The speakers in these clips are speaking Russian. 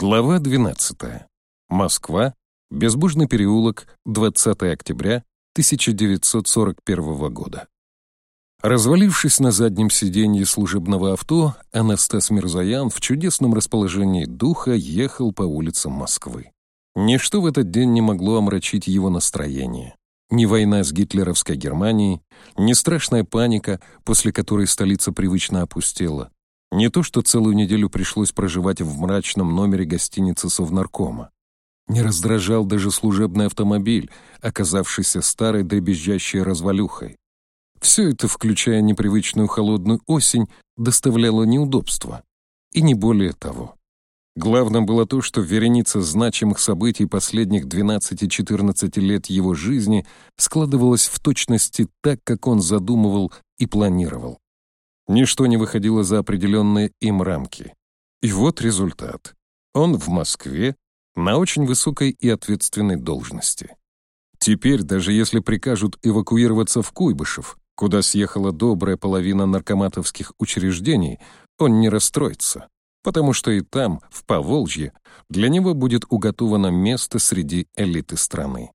Глава 12. Москва. Безбужный переулок. 20 октября 1941 года. Развалившись на заднем сиденье служебного авто, Анастас Мирзаян в чудесном расположении духа ехал по улицам Москвы. Ничто в этот день не могло омрачить его настроение. Ни война с гитлеровской Германией, ни страшная паника, после которой столица привычно опустела, не то, что целую неделю пришлось проживать в мрачном номере гостиницы Совнаркома. Не раздражал даже служебный автомобиль, оказавшийся старой дребезжащей развалюхой. Все это, включая непривычную холодную осень, доставляло неудобства. И не более того. Главным было то, что вереница значимых событий последних 12-14 лет его жизни складывалась в точности так, как он задумывал и планировал. Ничто не выходило за определенные им рамки. И вот результат. Он в Москве на очень высокой и ответственной должности. Теперь, даже если прикажут эвакуироваться в Куйбышев, куда съехала добрая половина наркоматовских учреждений, он не расстроится, потому что и там, в Поволжье, для него будет уготовано место среди элиты страны.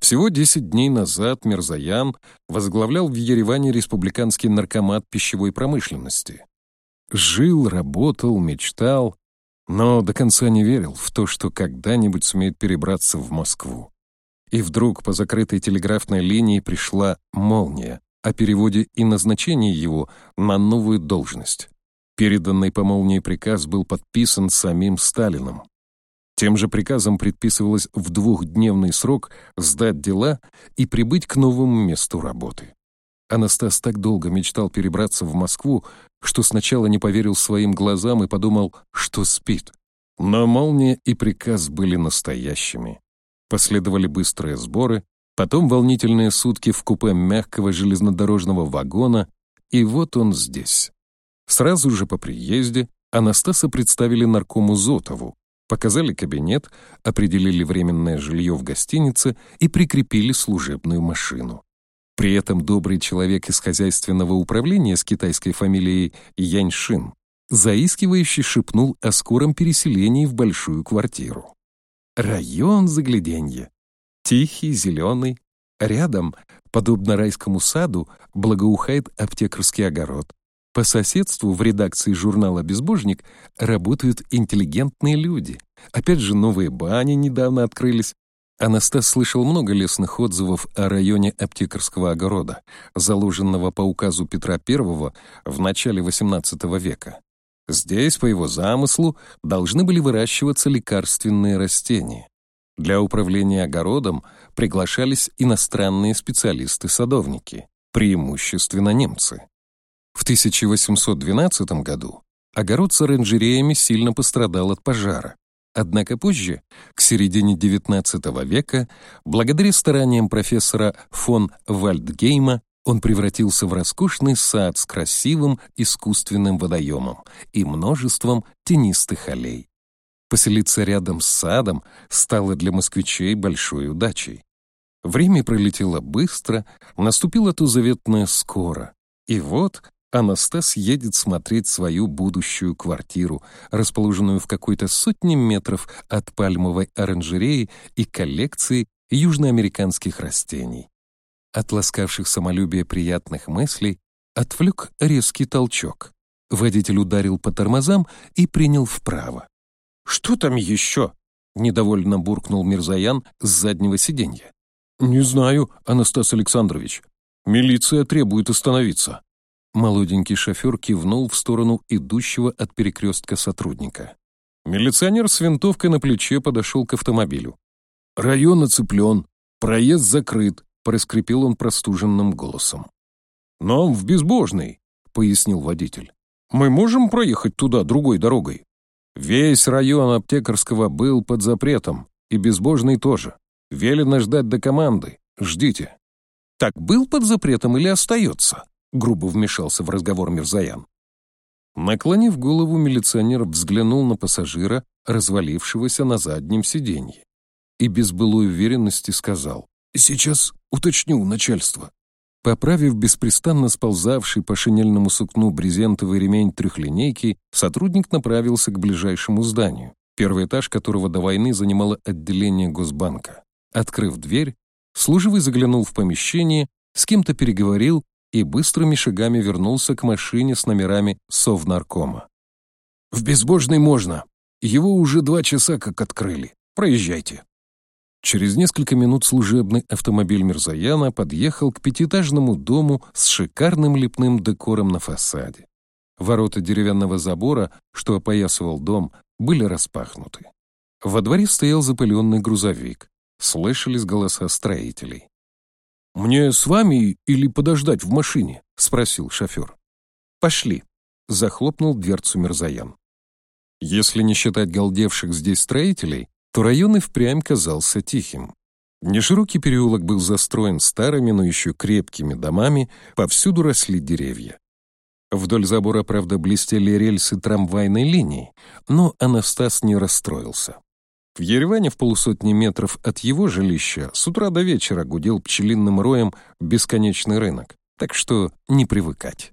Всего 10 дней назад Мирзаян возглавлял в Ереване республиканский наркомат пищевой промышленности. Жил, работал, мечтал, но до конца не верил в то, что когда-нибудь сумеет перебраться в Москву. И вдруг по закрытой телеграфной линии пришла молния о переводе и назначении его на новую должность. Переданный по молнии приказ был подписан самим Сталином. Тем же приказом предписывалось в двухдневный срок сдать дела и прибыть к новому месту работы. Анастас так долго мечтал перебраться в Москву, что сначала не поверил своим глазам и подумал, что спит. Но молния и приказ были настоящими. Последовали быстрые сборы, потом волнительные сутки в купе мягкого железнодорожного вагона, и вот он здесь. Сразу же по приезде Анастаса представили наркому Зотову, Показали кабинет, определили временное жилье в гостинице и прикрепили служебную машину. При этом добрый человек из хозяйственного управления с китайской фамилией Яньшин заискивающе шепнул о скором переселении в большую квартиру. Район загляденья. Тихий, зеленый. Рядом, подобно райскому саду, благоухает аптекарский огород. По соседству в редакции журнала «Безбожник» работают интеллигентные люди. Опять же, новые бани недавно открылись. Анастас слышал много лестных отзывов о районе аптекарского огорода, заложенного по указу Петра I в начале XVIII века. Здесь, по его замыслу, должны были выращиваться лекарственные растения. Для управления огородом приглашались иностранные специалисты-садовники, преимущественно немцы. В 1812 году огород с оранжереями сильно пострадал от пожара. Однако позже, к середине XIX века, благодаря стараниям профессора фон Вальдгейма, он превратился в роскошный сад с красивым искусственным водоемом и множеством тенистых аллей. Поселиться рядом с садом стало для москвичей большой удачей. Время пролетело быстро, наступило то заветное скоро. И вот Анастас едет смотреть свою будущую квартиру, расположенную в какой-то сотне метров от пальмовой оранжереи и коллекции южноамериканских растений. От ласкавших самолюбие приятных мыслей отвлек резкий толчок. Водитель ударил по тормозам и принял вправо. «Что там еще?» — недовольно буркнул Мирзаян с заднего сиденья. «Не знаю, Анастас Александрович. Милиция требует остановиться». Молоденький шофер кивнул в сторону идущего от перекрестка сотрудника. Милиционер с винтовкой на плече подошел к автомобилю. «Район оцеплен, проезд закрыт», — проскрипел он простуженным голосом. «Нам в Безбожный», — пояснил водитель. «Мы можем проехать туда другой дорогой?» Весь район аптекарского был под запретом, и Безбожный тоже. Велено ждать до команды. Ждите. Так был под запретом или остается? Грубо вмешался в разговор Мирзаян. Наклонив голову, милиционер взглянул на пассажира, развалившегося на заднем сиденье, и без былой уверенности сказал «Сейчас уточню начальство». Поправив беспрестанно сползавший по шинельному сукну брезентовый ремень трехлинейки, сотрудник направился к ближайшему зданию, первый этаж которого до войны занимало отделение Госбанка. Открыв дверь, служивый заглянул в помещение, с кем-то переговорил и быстрыми шагами вернулся к машине с номерами Совнаркома. «В безбожный можно. Его уже два часа как открыли. Проезжайте». Через несколько минут служебный автомобиль Мирзаяна подъехал к пятиэтажному дому с шикарным лепным декором на фасаде. Ворота деревянного забора, что опоясывал дом, были распахнуты. Во дворе стоял запыленный грузовик. Слышались голоса строителей. «Мне с вами или подождать в машине?» — спросил шофер. «Пошли», — захлопнул дверцу Мирзаян. Если не считать галдевших здесь строителей, то район и впрямь казался тихим. Неширокий переулок был застроен старыми, но еще крепкими домами, повсюду росли деревья. Вдоль забора, правда, блестели рельсы трамвайной линии, но Анастас не расстроился. В Ереване в полусотни метров от его жилища с утра до вечера гудел пчелиным роем бесконечный рынок, так что не привыкать.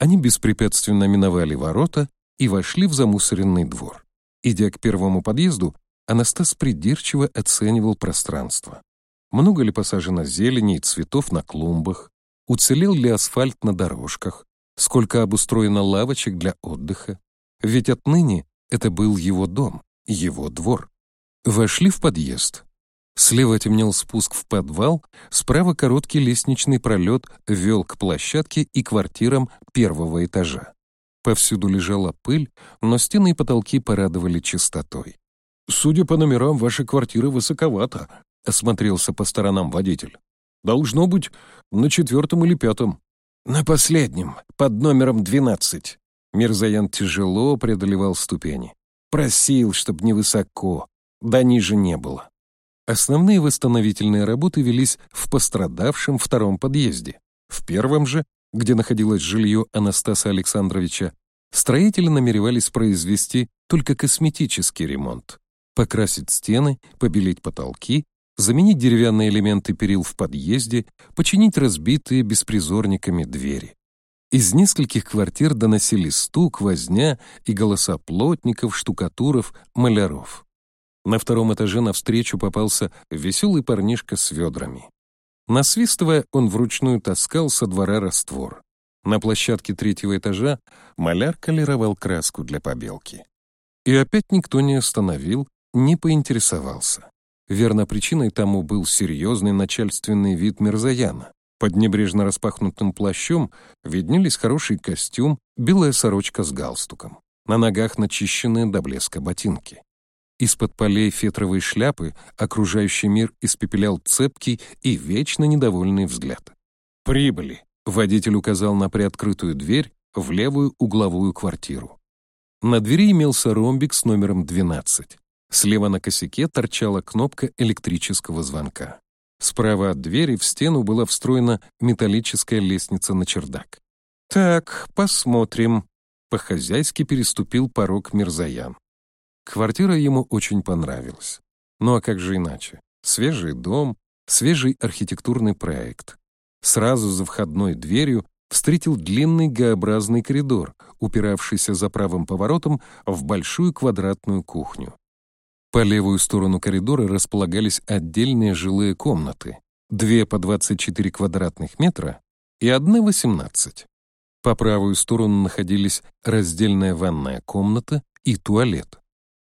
Они беспрепятственно миновали ворота и вошли в замусоренный двор. Идя к первому подъезду, Анастас придирчиво оценивал пространство. Много ли посажено зелени и цветов на клумбах? Уцелел ли асфальт на дорожках? Сколько обустроено лавочек для отдыха? Ведь отныне это был его дом, его двор. Вошли в подъезд. Слева темнел спуск в подвал, справа короткий лестничный пролет вел к площадке и квартирам первого этажа. Повсюду лежала пыль, но стены и потолки порадовали чистотой. «Судя по номерам, ваша квартира высоковата», — осмотрелся по сторонам водитель. «Должно быть на четвертом или пятом». «На последнем, под номером двенадцать». Мирзаян тяжело преодолевал ступени. «Просил, чтоб невысоко, да ниже не было». Основные восстановительные работы велись в пострадавшем втором подъезде. В первом же, где находилось жилье Анастаса Александровича, строители намеревались произвести только косметический ремонт. Покрасить стены, побелить потолки, заменить деревянные элементы перил в подъезде, починить разбитые беспризорниками двери. Из нескольких квартир доносили стук, возня и голоса плотников, штукатуров, маляров. На втором этаже навстречу попался веселый парнишка с ведрами. Насвистывая, он вручную таскал со двора раствор. На площадке третьего этажа маляр колеровал краску для побелки. И опять никто не остановил, не поинтересовался. Верно, причиной тому был серьезный начальственный вид Мирзаяна. Под небрежно распахнутым плащом виднелись хороший костюм, белая сорочка с галстуком. На ногах начищенные до блеска ботинки. Из-под полей фетровой шляпы окружающий мир испепелял цепкий и вечно недовольный взгляд. «Прибыли!» — водитель указал на приоткрытую дверь в левую угловую квартиру. На двери имелся ромбик с номером 12. Слева на косяке торчала кнопка электрического звонка. Справа от двери в стену была встроена металлическая лестница на чердак. «Так, посмотрим», — по-хозяйски переступил порог Мирзаян. Квартира ему очень понравилась. Ну а как же иначе? Свежий дом, свежий архитектурный проект. Сразу за входной дверью встретил длинный Г-образный коридор, упиравшийся за правым поворотом в большую квадратную кухню. По левую сторону коридора располагались отдельные жилые комнаты, две по 24 квадратных метра и одна 18. По правую сторону находились раздельная ванная комната и туалет.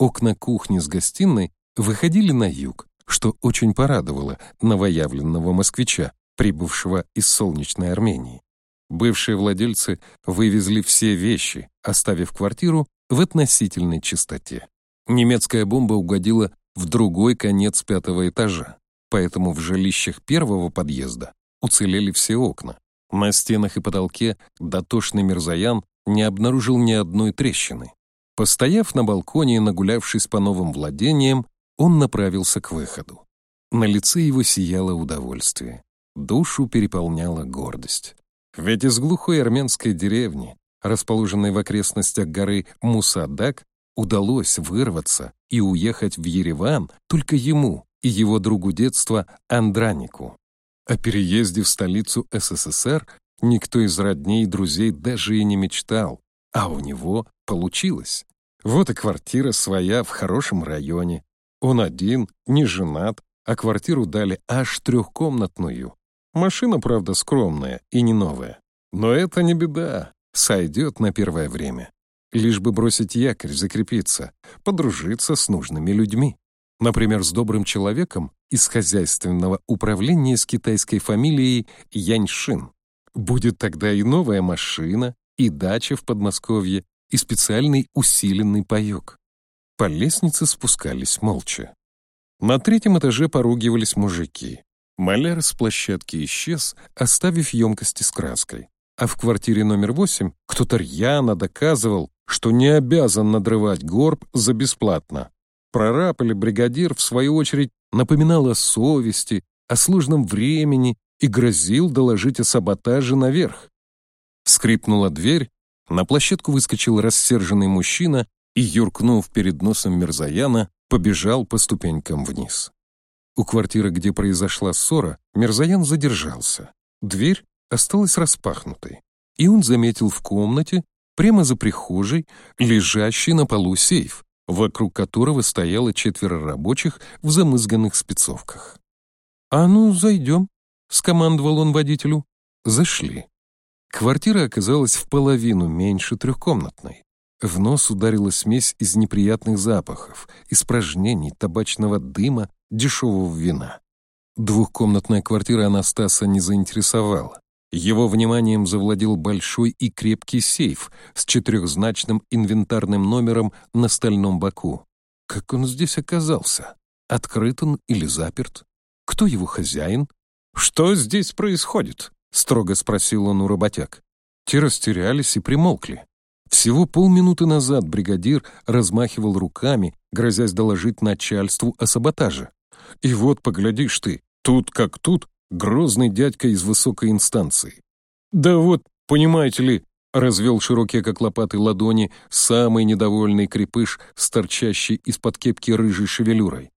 Окна кухни с гостиной выходили на юг, что очень порадовало новоявленного москвича, прибывшего из солнечной Армении. Бывшие владельцы вывезли все вещи, оставив квартиру в относительной чистоте. Немецкая бомба угодила в другой конец пятого этажа, поэтому в жилищах первого подъезда уцелели все окна. На стенах и потолке дотошный Мирзаян не обнаружил ни одной трещины. Постояв на балконе и нагулявшись по новым владениям, он направился к выходу. На лице его сияло удовольствие. Душу переполняла гордость. Ведь из глухой армянской деревни, расположенной в окрестностях горы Мусадак, удалось вырваться и уехать в Ереван только ему и его другу детства Андранику. О переезде в столицу СССР никто из родней и друзей даже и не мечтал, а у него получилось. Вот и квартира своя в хорошем районе. Он один, не женат, а квартиру дали аж трехкомнатную. Машина, правда, скромная и не новая. Но это не беда, сойдет на первое время. Лишь бы бросить якорь, закрепиться, подружиться с нужными людьми. Например, с добрым человеком из хозяйственного управления с китайской фамилией Яньшин. Будет тогда и новая машина, и дача в Подмосковье, и специальный усиленный паёк. По лестнице спускались молча. На третьем этаже поругивались мужики. Маляр с площадки исчез, оставив емкости с краской. А в квартире номер восемь кто-то рьяно доказывал, что не обязан надрывать горб за бесплатно. Прораб или бригадир, в свою очередь, напоминал о совести, о сложном времени и грозил доложить о саботаже наверх. Скрипнула дверь, на площадку выскочил рассерженный мужчина и, юркнув перед носом Мерзаяна, побежал по ступенькам вниз. У квартиры, где произошла ссора, Мерзаян задержался. Дверь осталась распахнутой, и он заметил в комнате, прямо за прихожей, лежащий на полу сейф, вокруг которого стояло четверо рабочих в замызганных спецовках. «А ну, зайдем», — скомандовал он водителю. Зашли. Квартира оказалась в половину меньше трехкомнатной. В нос ударила смесь из неприятных запахов, испражнений, табачного дыма, дешевого вина. Двухкомнатная квартира Анастаса не заинтересовала. Его вниманием завладел большой и крепкий сейф с четырехзначным инвентарным номером на стальном боку. Как он здесь оказался? Открыт он или заперт? Кто его хозяин? «Что здесь происходит?» — строго спросил он у работяг. Те растерялись и примолкли. Всего полминуты назад бригадир размахивал руками, грозясь доложить начальству о саботаже. И вот, поглядишь ты, тут как тут, грозный дядька из высокой инстанции. «Да вот, понимаете ли», — развел широкие как лопаты ладони самый недовольный крепыш с из-под кепки рыжей шевелюрой.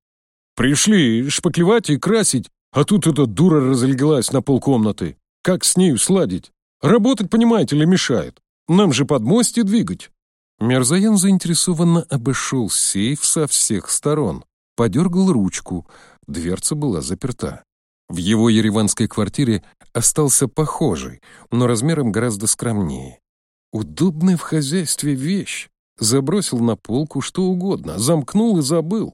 «Пришли шпаклевать и красить, а тут эта дура разлеглась на полкомнаты. Как с нею сладить? Работать, понимаете ли, мешает. Нам же под мости двигать». Мерзаян заинтересованно обошел сейф со всех сторон, подергал ручку, дверца была заперта. В его ереванской квартире остался похожий, но размером гораздо скромнее. Удобная в хозяйстве вещь. Забросил на полку что угодно, замкнул и забыл.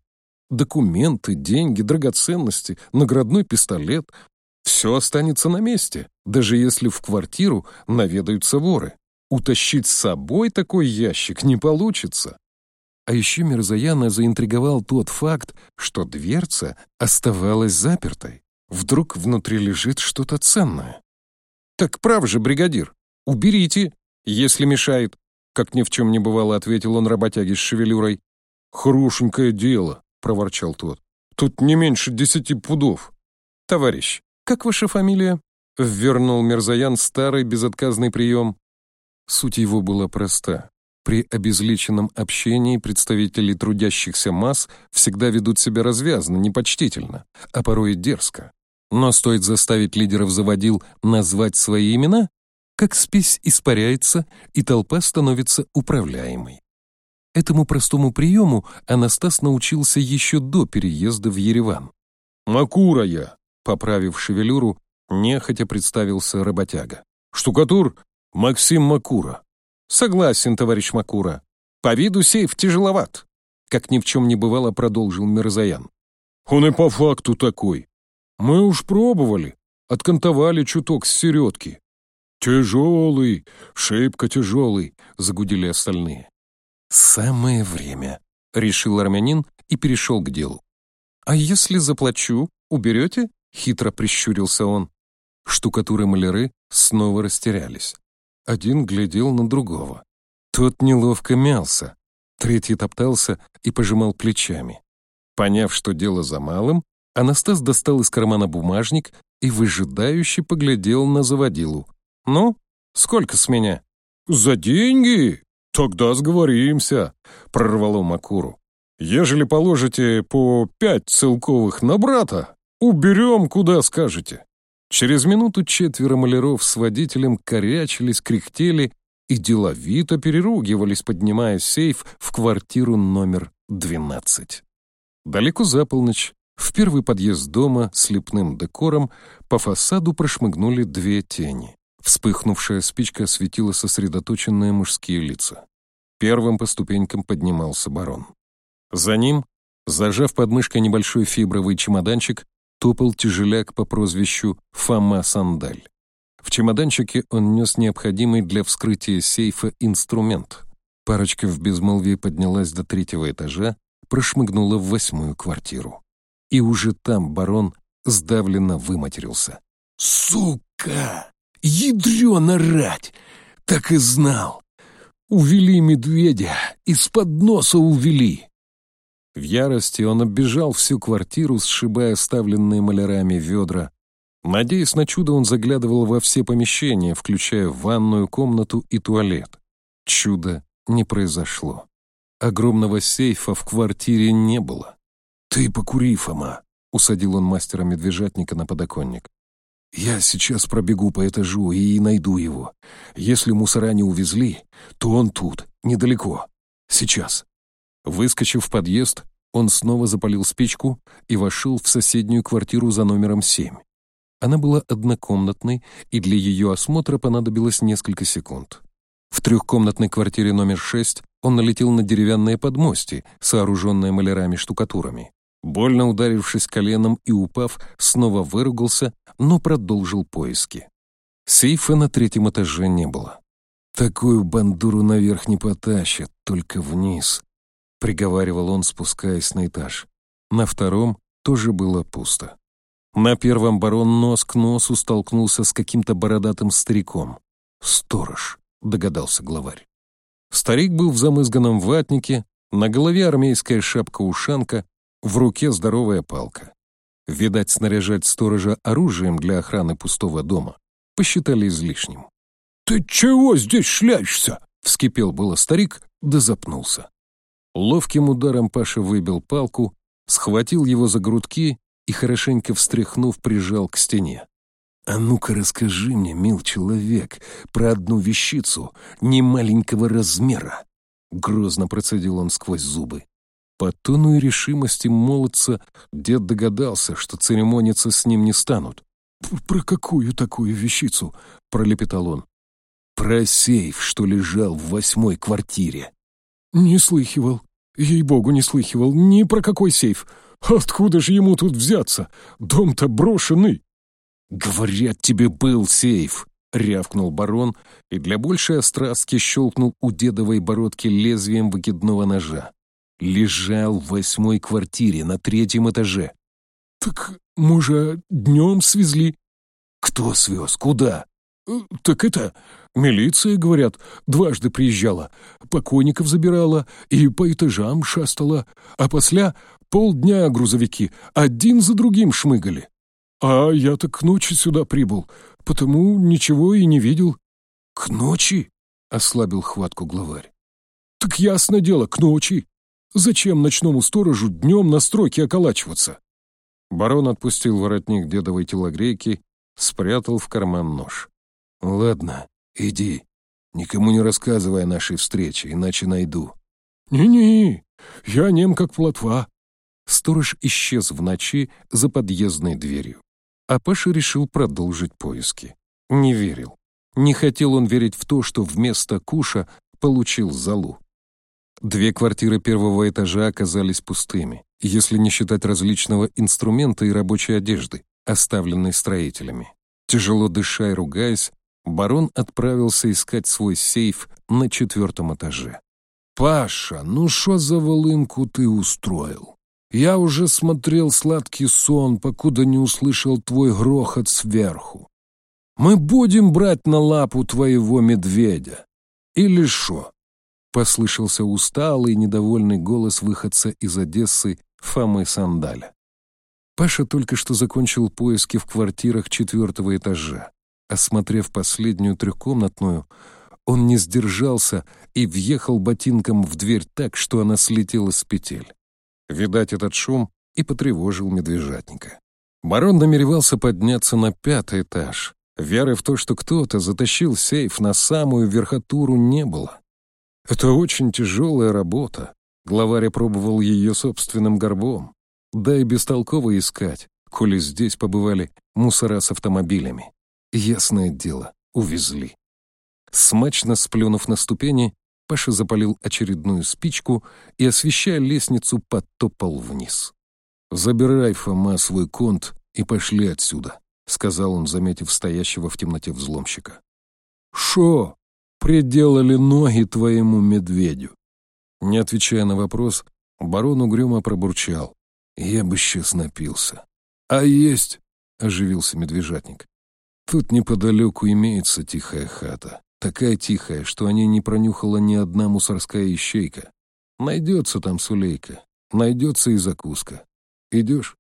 Документы, деньги, драгоценности, наградной пистолет — все останется на месте, даже если в квартиру наведаются воры. Утащить с собой такой ящик не получится. А еще Мирзаяна заинтриговал тот факт, что дверца оставалась запертой. Вдруг внутри лежит что-то ценное. «Так прав же, бригадир, уберите, если мешает», как ни в чем не бывало, ответил он работяге с шевелюрой. «Хорошенькое дело», — проворчал тот. «Тут не меньше десяти пудов». «Товарищ, как ваша фамилия?» — ввернул Мерзаян старый безотказный прием. Суть его была проста. При обезличенном общении представители трудящихся масс всегда ведут себя развязно, непочтительно, а порой и дерзко. Но стоит заставить лидеров заводил назвать свои имена, как спесь испаряется, и толпа становится управляемой. Этому простому приему Анастас научился еще до переезда в Ереван. «Макура я», — поправив шевелюру, нехотя представился работяга. «Штукатур Максим Макура. Согласен, товарищ Макура. По виду сейф тяжеловат. Как ни в чем не бывало, продолжил Мирзаян. Он и по факту такой. Мы уж пробовали. Откантовали чуток с середки. Тяжелый, шибко тяжелый, загудели остальные. Самое время, решил армянин и перешел к делу. А если заплачу, уберете? Хитро прищурился он. Штукатуры-маляры снова растерялись. Один глядел на другого. Тот неловко мялся, третий топтался и пожимал плечами. Поняв, что дело за малым, Анастас достал из кармана бумажник и выжидающе поглядел на заводилу. «Ну, сколько с меня?» «За деньги? Тогда сговоримся», — прорвало Макуру. «Ежели положите по пять целковых на брата, уберем, куда скажете». Через минуту четверо маляров с водителем корячились, кряхтели и деловито переругивались, поднимая сейф в квартиру номер 12. Далеко за полночь, в первый подъезд дома с лепным декором, по фасаду прошмыгнули две тени. Вспыхнувшая спичка осветила сосредоточенные мужские лица. Первым по ступенькам поднимался барон. За ним, зажав под мышкой небольшой фибровый чемоданчик, топал тяжеляк по прозвищу Фома Сандаль. В чемоданчике он нес необходимый для вскрытия сейфа инструмент. Парочка в безмолвии поднялась до третьего этажа, прошмыгнула в восьмую квартиру. И уже там барон сдавленно выматерился. «Сука! Ядрёна рать! Так и знал! Увели медведя, из-под носа увели!» В ярости он оббежал всю квартиру, сшибая оставленные малярами ведра, Надеясь на чудо, он заглядывал во все помещения, включая ванную комнату и туалет. Чудо не произошло. Огромного сейфа в квартире не было. «Ты покури, Фома», — усадил он мастера медвежатника на подоконник. «Я сейчас пробегу по этажу и найду его. Если мусора не увезли, то он тут, недалеко. Сейчас». Выскочив в подъезд, он снова запалил спичку и вошел в соседнюю квартиру за номером семь. Она была однокомнатной, и для ее осмотра понадобилось несколько секунд. В трехкомнатной квартире номер шесть он налетел на деревянное подмостье, сооруженное малярами-штукатурами. Больно ударившись коленом и упав, снова выругался, но продолжил поиски. Сейфа на третьем этаже не было. «Такую бандуру наверх не потащат, только вниз», — приговаривал он, спускаясь на этаж. На втором тоже было пусто. На первом барон нос к носу столкнулся с каким-то бородатым стариком. «Сторож», — догадался главарь. Старик был в замызганном ватнике, на голове армейская шапка-ушанка, в руке здоровая палка. Видать, снаряжать сторожа оружием для охраны пустого дома посчитали излишним. «Ты чего здесь шляешься?» — вскипел было старик, да запнулся. Ловким ударом Паша выбил палку, схватил его за грудки и, хорошенько встряхнув, прижал к стене. «А ну-ка расскажи мне, мил человек, про одну вещицу немаленького размера!» Грозно процедил он сквозь зубы. По тону и решимости молодца дед догадался, что церемониться с ним не станут. «Про какую такую вещицу?» — пролепетал он. «Про сейф, что лежал в восьмой квартире». «Не слыхивал. Ей-богу, не слыхивал. Ни про какой сейф. Откуда же ему тут взяться? Дом-то брошенный. Говорят, тебе был сейф, рявкнул барон и для большей острастки щелкнул у дедовой бородки лезвием выкидного ножа. Лежал в восьмой квартире на третьем этаже. Так, может, днем свезли? Кто свез? Куда? Э, так это, милиция, говорят, дважды приезжала, покойников забирала и по этажам шастала, а после Полдня грузовики один за другим шмыгали. А я так к ночи сюда прибыл, потому ничего и не видел. — К ночи? — ослабил хватку главарь. — Так ясно дело, к ночи. Зачем ночному сторожу днем на стройке околачиваться? Барон отпустил воротник дедовой телогрейки, спрятал в карман нож. — Ладно, иди. Никому не рассказывай о нашей встрече, иначе найду. «Не-не, я нем как плотва. Сторож исчез в ночи за подъездной дверью. А Паша решил продолжить поиски. Не верил. Не хотел он верить в то, что вместо куша получил залу. Две квартиры первого этажа оказались пустыми, если не считать различного инструмента и рабочей одежды, оставленной строителями. Тяжело дыша и ругаясь, барон отправился искать свой сейф на четвертом этаже. «Паша, ну что за волынку ты устроил?» Я уже смотрел сладкий сон, покуда не услышал твой грохот сверху. Мы будем брать на лапу твоего медведя. Или шо? Послышался усталый, недовольный голос выходца из Одессы Фомы Сандаля. Паша только что закончил поиски в квартирах четвертого этажа. Осмотрев последнюю трехкомнатную, он не сдержался и въехал ботинком в дверь так, что она слетела с петель. Видать, этот шум и потревожил медвежатника. Барон намеревался подняться на пятый этаж, Веры в то, что кто-то затащил сейф на самую верхотуру, не было. Это очень тяжелая работа. Главарь пробовал ее собственным горбом. Да и бестолково искать, коли здесь побывали мусора с автомобилями. Ясное дело, увезли. Смачно сплюнув на ступени, Паша запалил очередную спичку и, освещая лестницу, подтопал вниз. «Забирай, Фома, свой конт и пошли отсюда», — сказал он, заметив стоящего в темноте взломщика. «Шо? Приделали ноги твоему медведю?» Не отвечая на вопрос, барон угрюмо пробурчал. «Я бы сейчас напился». «А есть?» — оживился медвежатник. «Тут неподалеку имеется тихая хата. Такая тихая, что о ней не пронюхала ни одна мусорская ищейка. Найдется там сулейка, найдется и закуска. Идешь?»